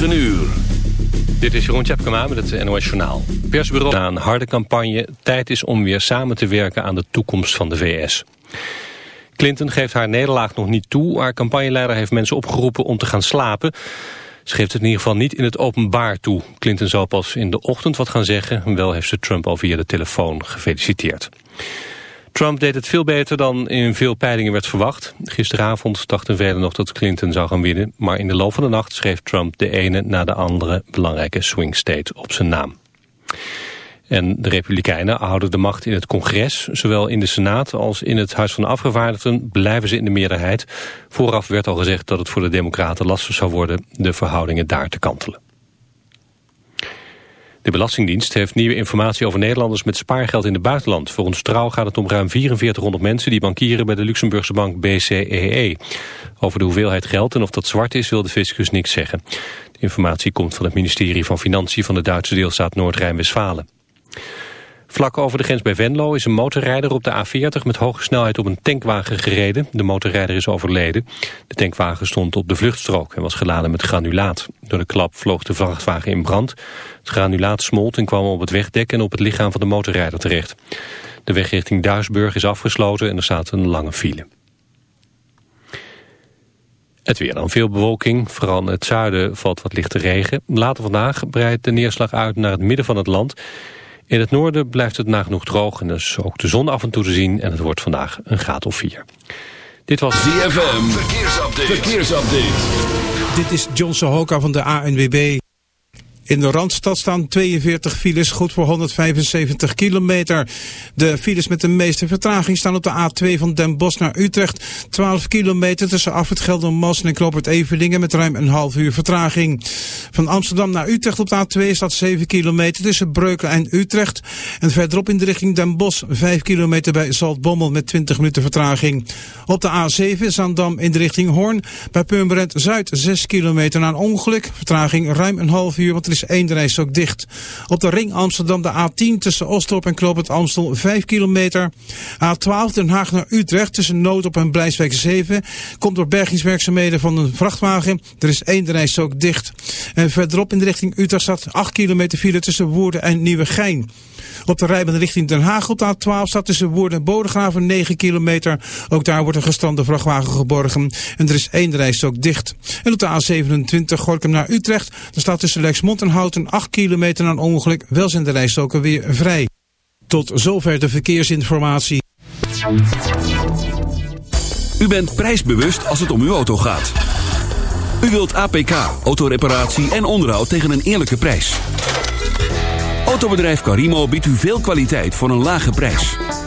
9 uur. Dit is Jeroen Tjepkema met het NOS Journaal. Persbureau na een harde campagne. Tijd is om weer samen te werken aan de toekomst van de VS. Clinton geeft haar nederlaag nog niet toe. Haar campagneleider heeft mensen opgeroepen om te gaan slapen. Ze geeft het in ieder geval niet in het openbaar toe. Clinton zal pas in de ochtend wat gaan zeggen. Wel heeft ze Trump al via de telefoon gefeliciteerd. Trump deed het veel beter dan in veel peilingen werd verwacht. Gisteravond dachten velen nog dat Clinton zou gaan winnen... maar in de loop van de nacht schreef Trump de ene na de andere belangrijke swing state op zijn naam. En de Republikeinen houden de macht in het congres. Zowel in de Senaat als in het Huis van Afgevaardigden blijven ze in de meerderheid. Vooraf werd al gezegd dat het voor de Democraten lastig zou worden de verhoudingen daar te kantelen. De Belastingdienst heeft nieuwe informatie over Nederlanders met spaargeld in het buitenland. Volgens Trouw gaat het om ruim 4400 mensen die bankieren bij de Luxemburgse bank BCEE. E. Over de hoeveelheid geld en of dat zwart is wil de fiscus niks zeggen. De informatie komt van het ministerie van Financiën van de Duitse deelstaat Noord-Rijn-Westfalen. Vlak over de grens bij Venlo is een motorrijder op de A40 met hoge snelheid op een tankwagen gereden. De motorrijder is overleden. De tankwagen stond op de vluchtstrook en was geladen met granulaat. Door de klap vloog de vrachtwagen in brand. Het granulaat smolt en kwam op het wegdek en op het lichaam van de motorrijder terecht. De weg richting Duisburg is afgesloten en er staat een lange file. Het weer dan veel bewolking, vooral in het zuiden valt wat lichte regen. Later vandaag breidt de neerslag uit naar het midden van het land... In het noorden blijft het nagenoeg droog en dus ook de zon af en toe te zien en het wordt vandaag een graad of 4. Dit was ZFM, verkeersupdate. verkeersupdate. Dit is John Sohoka van de ANWB. In de Randstad staan 42 files, goed voor 175 kilometer. De files met de meeste vertraging staan op de A2 van Den Bosch naar Utrecht. 12 kilometer tussen Afrit Geldermalsen en Kloopert Evelingen met ruim een half uur vertraging. Van Amsterdam naar Utrecht op de A2 staat 7 kilometer tussen Breukelen en Utrecht. En verderop in de richting Den Bosch 5 kilometer bij Zaltbommel met 20 minuten vertraging. Op de A7 Zandam in de richting Hoorn. Bij Purmerend Zuid 6 kilometer na een ongeluk. Vertraging ruim een half uur, is één reis ook dicht. Op de ring Amsterdam de A10 tussen Ostrop en Kloopend Amstel 5 kilometer. A12 Den Haag naar Utrecht tussen Noodop en Blijswijk 7. Komt door bergingswerkzaamheden van een vrachtwagen. Er is één reis ook dicht. En verderop in de richting Utrecht staat 8 kilometer file tussen Woerden en Nieuwegein. Op de rijbaan richting Den Haag op de A12 staat tussen Woerden en Bodegraven 9 kilometer. Ook daar wordt een gestrande vrachtwagen geborgen. En er is één reis ook dicht. En op de A27 Gorkum naar Utrecht. Daar staat tussen Lexmond en Houten 8 kilometer na ongeluk. Wel zijn de rijstoken weer vrij. Tot zover de verkeersinformatie. U bent prijsbewust als het om uw auto gaat. U wilt APK, autoreparatie en onderhoud tegen een eerlijke prijs. Autobedrijf Carimo biedt u veel kwaliteit voor een lage prijs.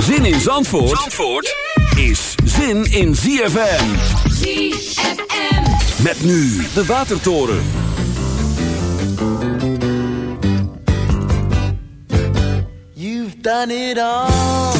Zin in Zandvoort, Zandvoort is zin in ZFM. ZFM. Met nu de Watertoren. You've done it all.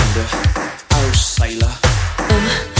gander. Oh, sailor. Baby,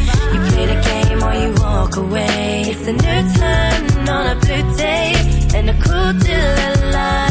walk away. It's a new turn on a blue day and a cool July.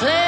Into